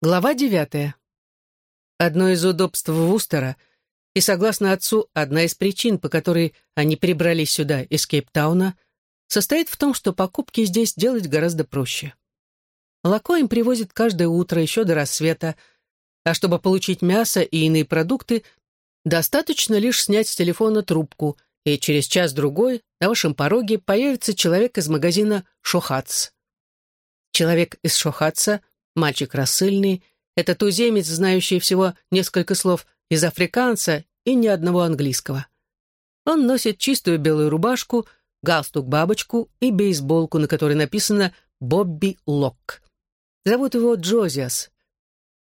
Глава девятая. Одно из удобств Вустера, и, согласно отцу, одна из причин, по которой они прибрались сюда из Кейптауна, состоит в том, что покупки здесь делать гораздо проще. Молоко им привозят каждое утро еще до рассвета, а чтобы получить мясо и иные продукты, достаточно лишь снять с телефона трубку, и через час-другой на вашем пороге появится человек из магазина «Шохац». Человек из «Шохаца» Мальчик рассыльный, это туземец, знающий всего несколько слов из африканца и ни одного английского. Он носит чистую белую рубашку, галстук-бабочку и бейсболку, на которой написано «Бобби Лок». Зовут его Джозиас.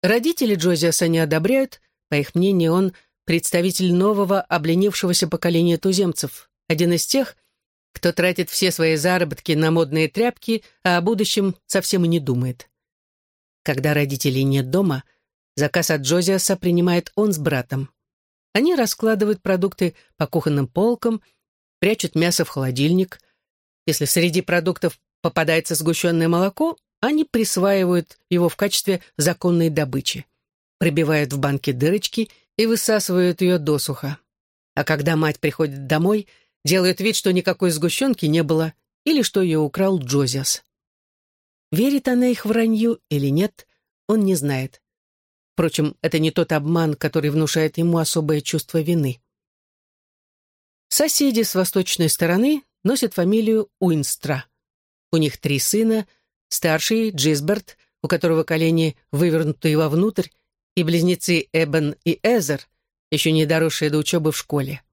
Родители Джозиаса не одобряют, по их мнению, он представитель нового обленившегося поколения туземцев, один из тех, кто тратит все свои заработки на модные тряпки, а о будущем совсем и не думает. Когда родителей нет дома, заказ от Джозиаса принимает он с братом. Они раскладывают продукты по кухонным полкам, прячут мясо в холодильник. Если среди продуктов попадается сгущенное молоко, они присваивают его в качестве законной добычи, пробивают в банке дырочки и высасывают ее досуха. А когда мать приходит домой, делают вид, что никакой сгущенки не было или что ее украл Джозиас. Верит она их вранью или нет, он не знает. Впрочем, это не тот обман, который внушает ему особое чувство вины. Соседи с восточной стороны носят фамилию Уинстра. У них три сына, старший Джизберт, у которого колени вывернуты вовнутрь, и близнецы Эбен и Эзер, еще не доросшие до учебы в школе.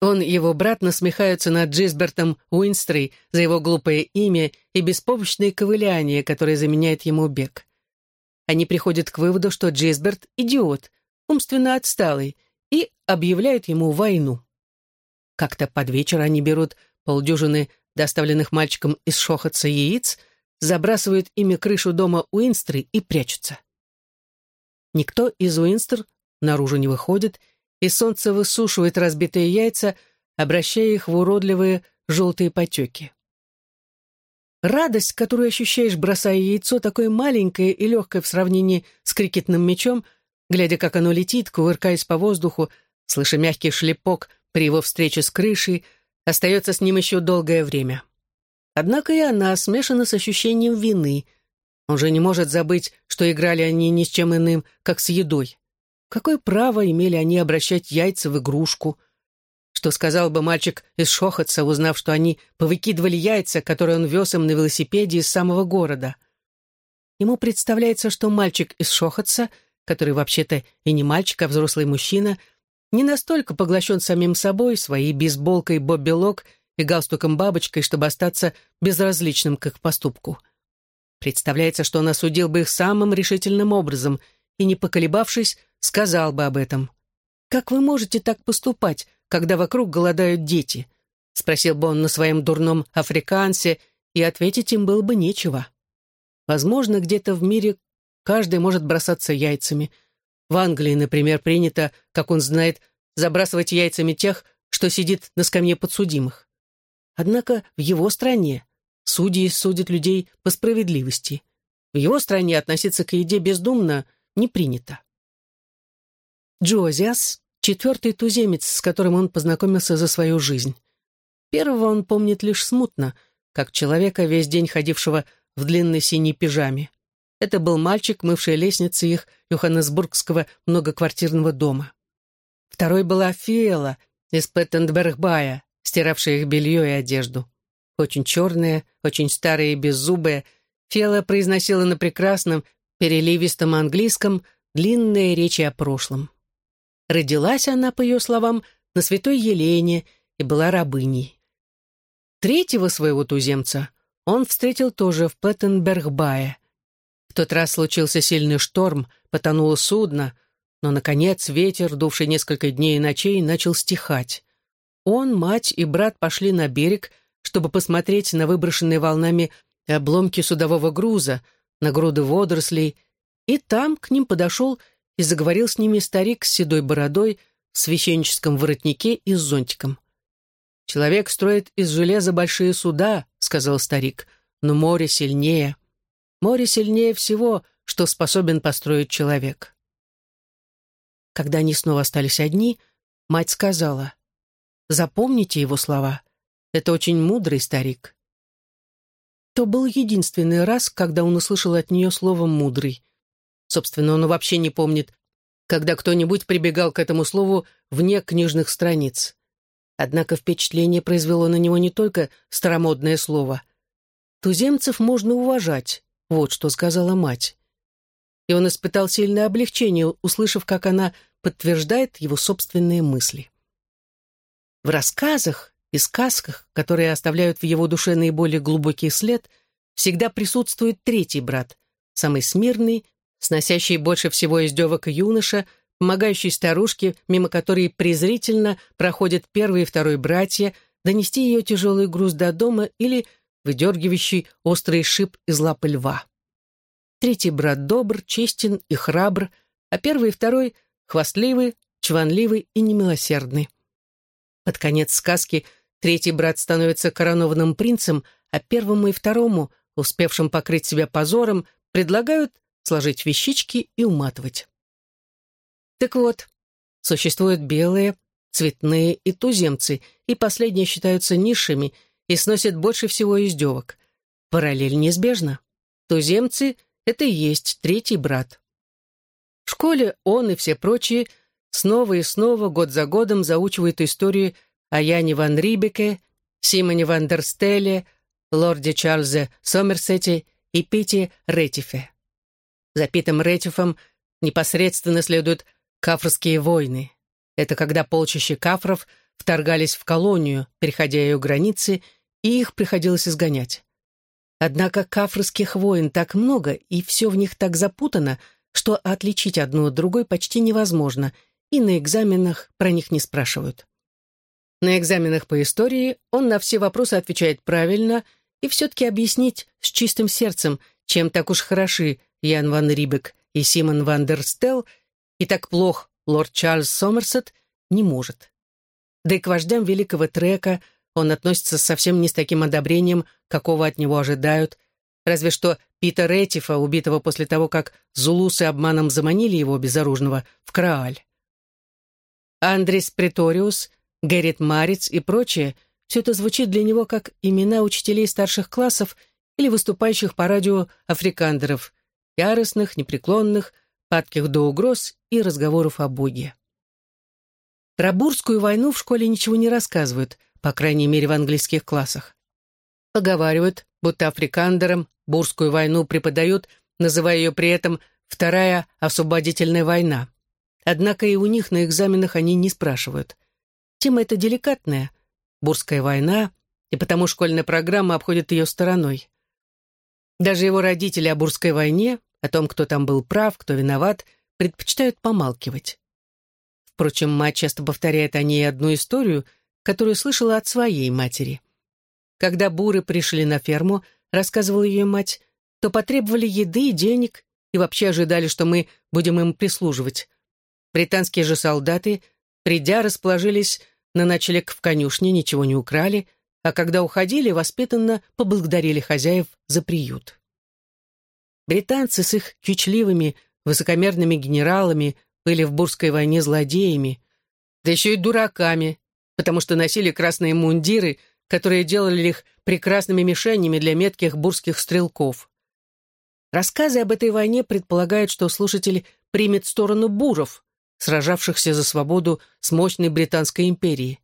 Он и его брат насмехаются над Джизбертом Уинстрой за его глупое имя и беспомощное ковыляние, которое заменяет ему бег. Они приходят к выводу, что Джизберт — идиот, умственно отсталый, и объявляют ему войну. Как-то под вечер они берут полдюжины доставленных мальчиком из шохотца яиц, забрасывают ими крышу дома Уинстры и прячутся. Никто из Уинстер наружу не выходит, и солнце высушивает разбитые яйца, обращая их в уродливые желтые потеки. Радость, которую ощущаешь, бросая яйцо, такое маленькое и легкое в сравнении с крикетным мячом, глядя, как оно летит, кувыркаясь по воздуху, слыша мягкий шлепок при его встрече с крышей, остается с ним еще долгое время. Однако и она смешана с ощущением вины. Он же не может забыть, что играли они ни с чем иным, как с едой. Какое право имели они обращать яйца в игрушку? Что сказал бы мальчик из Шохотца, узнав, что они повыкидывали яйца, которые он вез им на велосипеде из самого города? Ему представляется, что мальчик из Шохотца, который вообще-то и не мальчик, а взрослый мужчина, не настолько поглощен самим собой, своей бейсболкой Бобби Лок и галстуком-бабочкой, чтобы остаться безразличным к их поступку. Представляется, что он осудил бы их самым решительным образом и, не поколебавшись, сказал бы об этом. «Как вы можете так поступать, когда вокруг голодают дети?» — спросил бы он на своем дурном африкансе, и ответить им было бы нечего. Возможно, где-то в мире каждый может бросаться яйцами. В Англии, например, принято, как он знает, забрасывать яйцами тех, что сидит на скамье подсудимых. Однако в его стране судьи судят людей по справедливости. В его стране относиться к еде бездумно не принято. Джозиас — четвертый туземец, с которым он познакомился за свою жизнь. Первого он помнит лишь смутно, как человека, весь день ходившего в длинной синей пижаме. Это был мальчик, мывший лестницы их Йоханнесбургского многоквартирного дома. Второй была Фиэла из Петтенбергбая, стиравшая их белье и одежду. Очень черная, очень старая и беззубая, Фиэла произносила на прекрасном, переливистом английском длинные речи о прошлом. Родилась она, по ее словам, на Святой Елене и была рабыней. Третьего своего туземца он встретил тоже в Плеттенбергбае. В тот раз случился сильный шторм, потонуло судно, но, наконец, ветер, дувший несколько дней и ночей, начал стихать. Он, мать и брат пошли на берег, чтобы посмотреть на выброшенные волнами обломки судового груза, на груды водорослей, и там к ним подошел и заговорил с ними старик с седой бородой, в священническом воротнике и с зонтиком. «Человек строит из железа большие суда», — сказал старик, — «но море сильнее. Море сильнее всего, что способен построить человек. Когда они снова остались одни, мать сказала, «Запомните его слова. Это очень мудрый старик». То был единственный раз, когда он услышал от нее слово «мудрый». Собственно, он вообще не помнит, когда кто-нибудь прибегал к этому слову вне книжных страниц. Однако впечатление произвело на него не только старомодное слово. «Туземцев можно уважать», — вот что сказала мать. И он испытал сильное облегчение, услышав, как она подтверждает его собственные мысли. В рассказах и сказках, которые оставляют в его душе наиболее глубокий след, всегда присутствует третий брат, самый смирный, сносящий больше всего издевок юноша, помогающий старушке, мимо которой презрительно проходят первый и второй братья, донести ее тяжелый груз до дома или выдергивающий острый шип из лапы льва. Третий брат добр, честен и храбр, а первый и второй — хвастливый, чванливый и немилосердный. Под конец сказки третий брат становится коронованным принцем, а первому и второму, успевшим покрыть себя позором, предлагают сложить вещички и уматывать. Так вот, существуют белые, цветные и туземцы, и последние считаются низшими и сносят больше всего издевок. Параллель неизбежна. Туземцы — это и есть третий брат. В школе он и все прочие снова и снова, год за годом, заучивают историю о Яне ван Рибеке, Симоне ван дер лорде Чарльзе Сомерсете и Пите Ретифе. За Питом Ретифом непосредственно следует Кафрские войны. Это когда полчища кафров вторгались в колонию, переходя ее границы, и их приходилось изгонять. Однако кафрских войн так много, и все в них так запутано, что отличить одну от другой почти невозможно, и на экзаменах про них не спрашивают. На экзаменах по истории он на все вопросы отвечает правильно и все-таки объяснить с чистым сердцем, чем так уж хороши Ян ван Рибек и Симон ван дер Стелл, и так плох лорд Чарльз Сомерсет не может. Да и к вождям великого трека он относится совсем не с таким одобрением, какого от него ожидают, разве что Пита Ретифа, убитого после того, как зулусы обманом заманили его безоружного в Крааль. Андрис Преториус, Геррит Мариц и прочее — все это звучит для него как имена учителей старших классов или выступающих по радио африкандеров, яростных, непреклонных, падких до угроз и разговоров о Боге. Про Бурскую войну в школе ничего не рассказывают, по крайней мере в английских классах. Поговаривают, будто африкандерам Бурскую войну преподают, называя ее при этом «Вторая освободительная война». Однако и у них на экзаменах они не спрашивают. Тема эта деликатная. Бурская война, и потому школьная программа обходит ее стороной. Даже его родители о Бурской войне о том, кто там был прав, кто виноват, предпочитают помалкивать. Впрочем, мать часто повторяет о ней одну историю, которую слышала от своей матери. Когда буры пришли на ферму, рассказывала ее мать, то потребовали еды и денег и вообще ожидали, что мы будем им прислуживать. Британские же солдаты, придя, расположились на ночлег в конюшне, ничего не украли, а когда уходили, воспитанно поблагодарили хозяев за приют. Британцы с их кичливыми, высокомерными генералами были в Бурской войне злодеями, да еще и дураками, потому что носили красные мундиры, которые делали их прекрасными мишенями для метких бурских стрелков. Рассказы об этой войне предполагают, что слушатель примет сторону буров, сражавшихся за свободу с мощной Британской империей.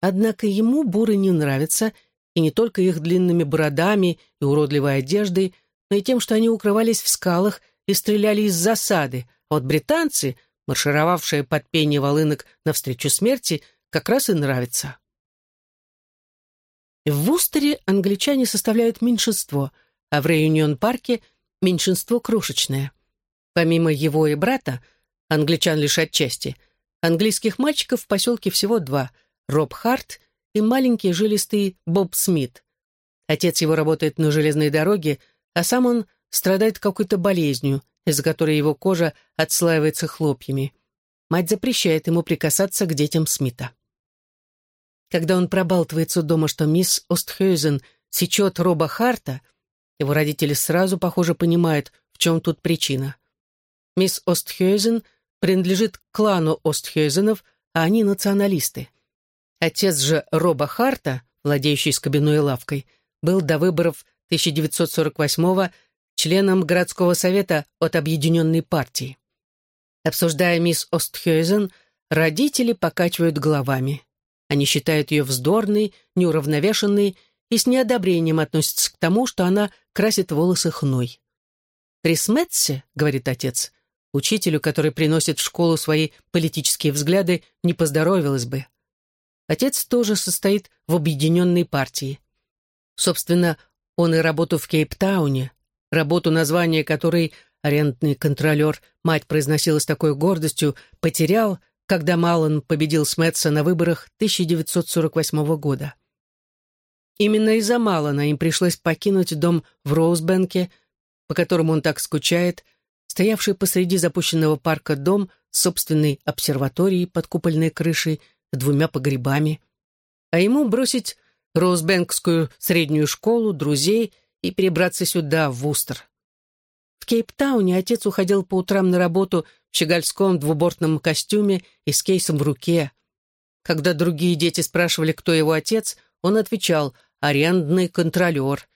Однако ему буры не нравятся, и не только их длинными бородами и уродливой одеждой, но и тем, что они укрывались в скалах и стреляли из засады, а вот британцы, маршировавшие под пение волынок навстречу смерти, как раз и нравятся. В Вустере англичане составляют меньшинство, а в Реюнион-парке меньшинство крошечное. Помимо его и брата, англичан лишь отчасти, английских мальчиков в поселке всего два — Роб Харт и маленький жилистый Боб Смит. Отец его работает на железной дороге, а сам он страдает какой-то болезнью, из-за которой его кожа отслаивается хлопьями. Мать запрещает ему прикасаться к детям Смита. Когда он пробалтывается дома, что мисс Остхёзен сечет Роба Харта, его родители сразу, похоже, понимают, в чем тут причина. Мисс Остхёйзен принадлежит клану Остхёйзенов, а они националисты. Отец же Роба Харта, владеющий скобяной лавкой, был до выборов 1948-го членом городского совета от Объединенной партии. Обсуждая мисс Остхёйзен, родители покачивают головами. Они считают ее вздорной, неуравновешенной и с неодобрением относятся к тому, что она красит волосы хной. «При Сметсе, — говорит отец, — учителю, который приносит в школу свои политические взгляды, не поздоровилось бы. Отец тоже состоит в объединенной партии. Собственно, он и работу в Кейптауне, работу, название которой арендный контролер, мать произносила с такой гордостью, потерял, когда Малон победил Сметса на выборах 1948 года. Именно из-за Малона им пришлось покинуть дом в Роузбенке, по которому он так скучает, стоявший посреди запущенного парка дом с собственной обсерваторией под купольной крышей, двумя погребами, а ему бросить Роузбенкскую среднюю школу, друзей и перебраться сюда, в Вустер. В Кейптауне отец уходил по утрам на работу в щегольском двубортном костюме и с кейсом в руке. Когда другие дети спрашивали, кто его отец, он отвечал «арендный контролер»,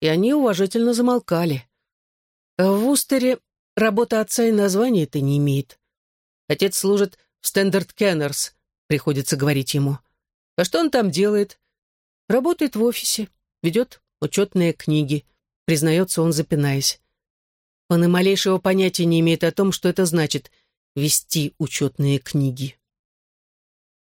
и они уважительно замолкали. В Вустере работа отца и названия-то не имеет. Отец служит в Стендарт Кеннерс, приходится говорить ему. А что он там делает? Работает в офисе, ведет учетные книги, признается он, запинаясь. Он и малейшего понятия не имеет о том, что это значит — вести учетные книги.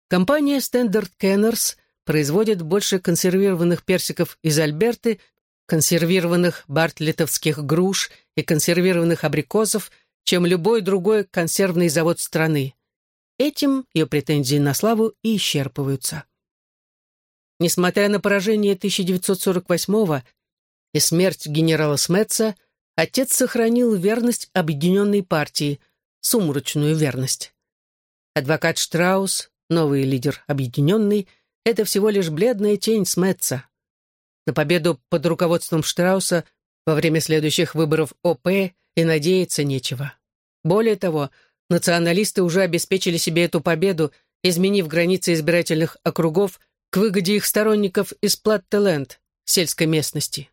Компания Standard Kenners производит больше консервированных персиков из Альберты, консервированных бартлетовских груш и консервированных абрикосов, чем любой другой консервный завод страны. Этим ее претензии на славу и исчерпываются. Несмотря на поражение 1948-го и смерть генерала Сметца, отец сохранил верность объединенной партии, сумрачную верность. Адвокат Штраус, новый лидер объединенной, это всего лишь бледная тень Сметца. На победу под руководством Штрауса во время следующих выборов ОП и надеяться нечего. Более того, Националисты уже обеспечили себе эту победу, изменив границы избирательных округов к выгоде их сторонников из Платтеленд, сельской местности.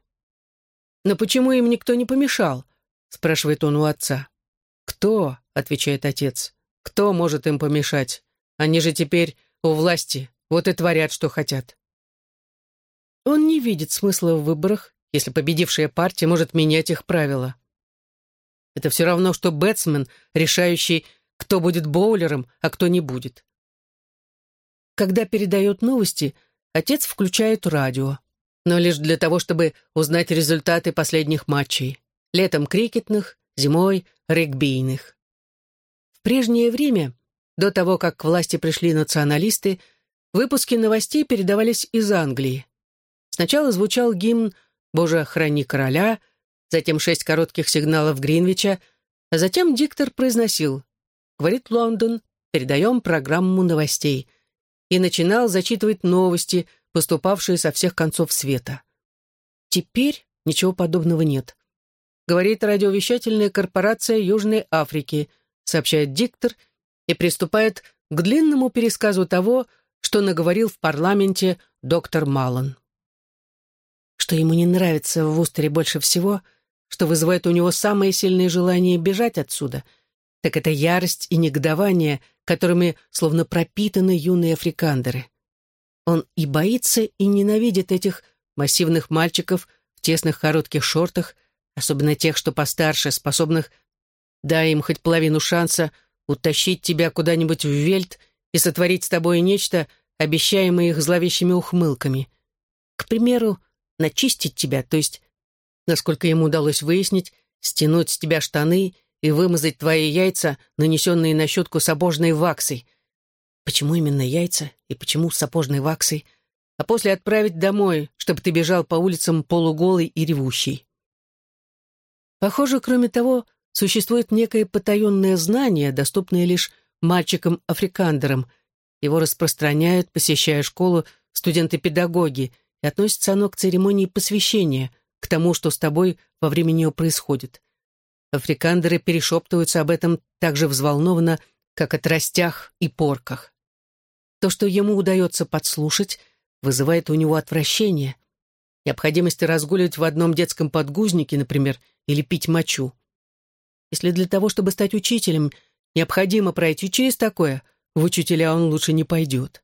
«Но почему им никто не помешал?» — спрашивает он у отца. «Кто?» — отвечает отец. «Кто может им помешать? Они же теперь у власти, вот и творят, что хотят». Он не видит смысла в выборах, если победившая партия может менять их правила. Это все равно, что бэтсмен, решающий, кто будет боулером, а кто не будет. Когда передает новости, отец включает радио, но лишь для того, чтобы узнать результаты последних матчей. Летом крикетных, зимой регбийных. В прежнее время, до того, как к власти пришли националисты, выпуски новостей передавались из Англии. Сначала звучал гимн «Боже, храни короля», затем шесть коротких сигналов Гринвича, а затем диктор произносил «Говорит Лондон, передаем программу новостей» и начинал зачитывать новости, поступавшие со всех концов света. Теперь ничего подобного нет. Говорит радиовещательная корпорация Южной Африки, сообщает диктор и приступает к длинному пересказу того, что наговорил в парламенте доктор Малон. Что ему не нравится в Вустере больше всего — что вызывает у него самое сильное желание бежать отсюда, так это ярость и негодование, которыми словно пропитаны юные африкандеры. Он и боится, и ненавидит этих массивных мальчиков в тесных коротких шортах, особенно тех, что постарше, способных, дай им хоть половину шанса, утащить тебя куда-нибудь в вельт и сотворить с тобой нечто, обещаемое их зловещими ухмылками. К примеру, начистить тебя, то есть насколько ему удалось выяснить, стянуть с тебя штаны и вымазать твои яйца, нанесенные на щетку сапожной ваксой. Почему именно яйца и почему сапожной ваксой? А после отправить домой, чтобы ты бежал по улицам полуголый и ревущий. Похоже, кроме того, существует некое потаенное знание, доступное лишь мальчикам-африкандерам. Его распространяют, посещая школу, студенты-педагоги, и относится оно к церемонии посвящения, к тому, что с тобой во время нее происходит. Африкандеры перешептываются об этом так же взволнованно, как о тростях и порках. То, что ему удается подслушать, вызывает у него отвращение. Необходимость разгуливать в одном детском подгузнике, например, или пить мочу. Если для того, чтобы стать учителем, необходимо пройти через такое, в учителя он лучше не пойдет.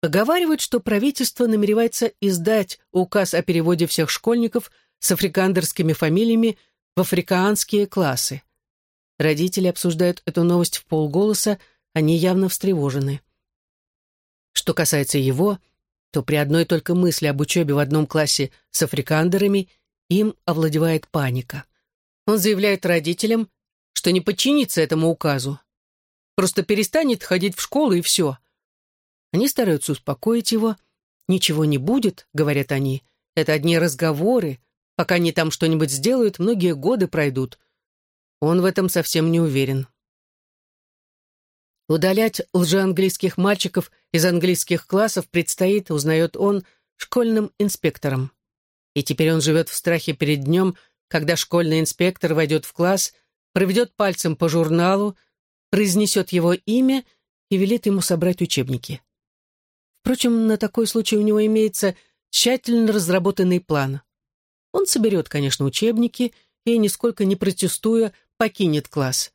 Поговаривают, что правительство намеревается издать указ о переводе всех школьников с африкандерскими фамилиями в африканские классы. Родители обсуждают эту новость в полголоса, они явно встревожены. Что касается его, то при одной только мысли об учебе в одном классе с африкандерами им овладевает паника. Он заявляет родителям, что не подчинится этому указу. Просто перестанет ходить в школу и все. Они стараются успокоить его. «Ничего не будет», — говорят они. «Это одни разговоры. Пока они там что-нибудь сделают, многие годы пройдут». Он в этом совсем не уверен. Удалять лжеанглийских мальчиков из английских классов предстоит, узнает он, школьным инспектором. И теперь он живет в страхе перед днем, когда школьный инспектор войдет в класс, проведет пальцем по журналу, произнесет его имя и велит ему собрать учебники. Впрочем, на такой случай у него имеется тщательно разработанный план. Он соберет, конечно, учебники и, нисколько не протестуя, покинет класс.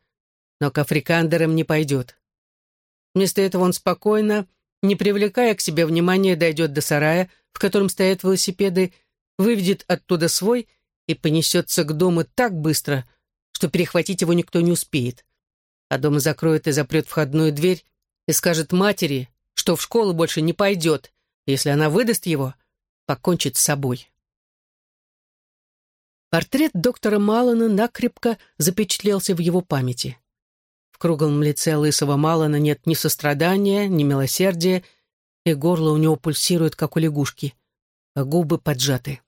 Но к африкандерам не пойдет. Вместо этого он спокойно, не привлекая к себе внимания, дойдет до сарая, в котором стоят велосипеды, выведет оттуда свой и понесется к дому так быстро, что перехватить его никто не успеет. А дома закроет и запрет входную дверь и скажет матери, что в школу больше не пойдет, если она выдаст его, покончит с собой. Портрет доктора Малана накрепко запечатлелся в его памяти. В круглом лице лысого Малана нет ни сострадания, ни милосердия, и горло у него пульсирует, как у лягушки, а губы поджаты.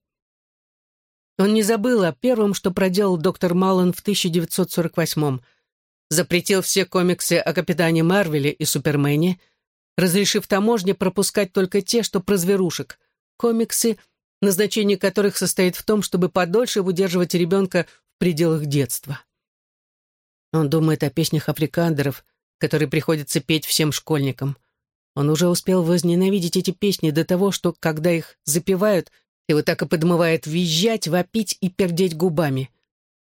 Он не забыл о первом, что проделал доктор Малан в 1948-м. Запретил все комиксы о капитане Марвеле и Супермене, разрешив таможне пропускать только те, что про зверушек. Комиксы, назначение которых состоит в том, чтобы подольше удерживать ребенка в пределах детства. Он думает о песнях африкандеров, которые приходится петь всем школьникам. Он уже успел возненавидеть эти песни до того, что, когда их запевают, его так и подмывает визжать, вопить и пердеть губами.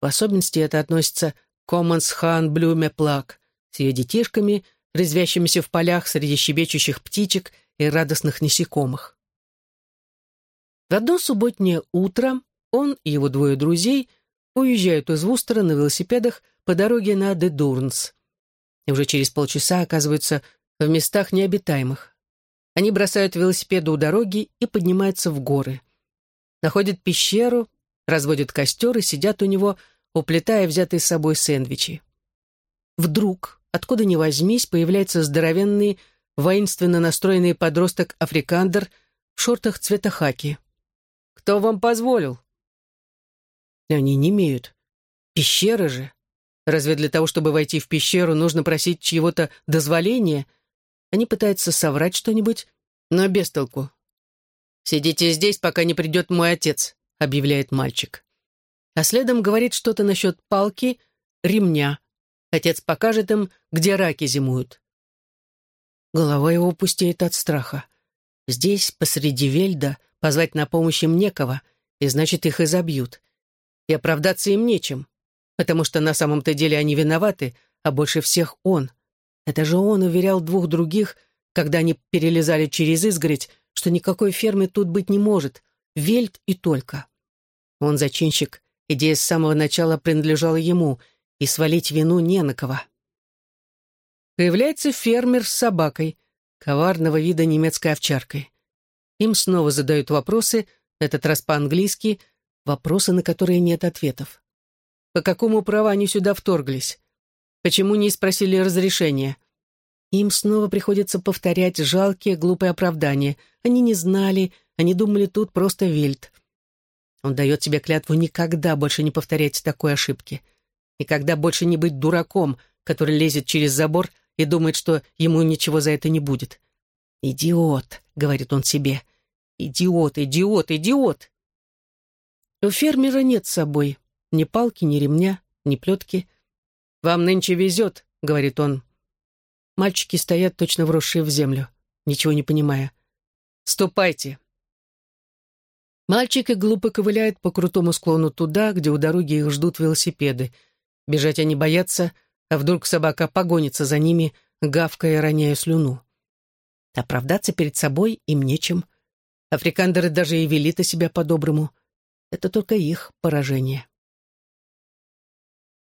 В особенности это относится к Коммонс Хан Блюме Плак с ее детишками, резвящимися в полях среди щебечущих птичек и радостных насекомых. В одно субботнее утро он и его двое друзей уезжают из Вустера на велосипедах по дороге на Дедурнс. И уже через полчаса оказываются в местах необитаемых. Они бросают велосипеды у дороги и поднимаются в горы находят пещеру, разводят костер и сидят у него, уплетая взятые с собой сэндвичи. Вдруг, откуда ни возьмись, появляется здоровенный, воинственно настроенный подросток-африкандер в шортах цвета хаки. «Кто вам позволил?» Они не имеют. Пещера же. Разве для того, чтобы войти в пещеру, нужно просить чьего-то дозволения? Они пытаются соврать что-нибудь, но без толку. «Сидите здесь, пока не придет мой отец», — объявляет мальчик. А следом говорит что-то насчет палки, ремня. Отец покажет им, где раки зимуют. Голова его пустеет от страха. Здесь, посреди Вельда, позвать на помощь им некого, и значит, их изобьют. И оправдаться им нечем, потому что на самом-то деле они виноваты, а больше всех он. Это же он уверял двух других, когда они перелезали через изгородь, что никакой фермы тут быть не может, вельт и только. Он зачинщик, идея с самого начала принадлежала ему, и свалить вину не на кого. Появляется фермер с собакой, коварного вида немецкой овчаркой. Им снова задают вопросы, этот раз по-английски, вопросы, на которые нет ответов. По какому праву они сюда вторглись? Почему не спросили разрешения? Им снова приходится повторять жалкие, глупые оправдания. Они не знали, они думали, тут просто вельт. Он дает себе клятву никогда больше не повторять такой ошибки. Никогда больше не быть дураком, который лезет через забор и думает, что ему ничего за это не будет. «Идиот», — говорит он себе. «Идиот, идиот, идиот». У фермера нет с собой Ни палки, ни ремня, ни плетки. «Вам нынче везет», — говорит он. Мальчики стоят, точно вросшие в землю, ничего не понимая. «Ступайте». Мальчики глупо ковыляют по крутому склону туда, где у дороги их ждут велосипеды. Бежать они боятся, а вдруг собака погонится за ними, гавкая роняя слюну. Оправдаться перед собой им нечем. Африкандеры даже и вели-то себя по-доброму. Это только их поражение.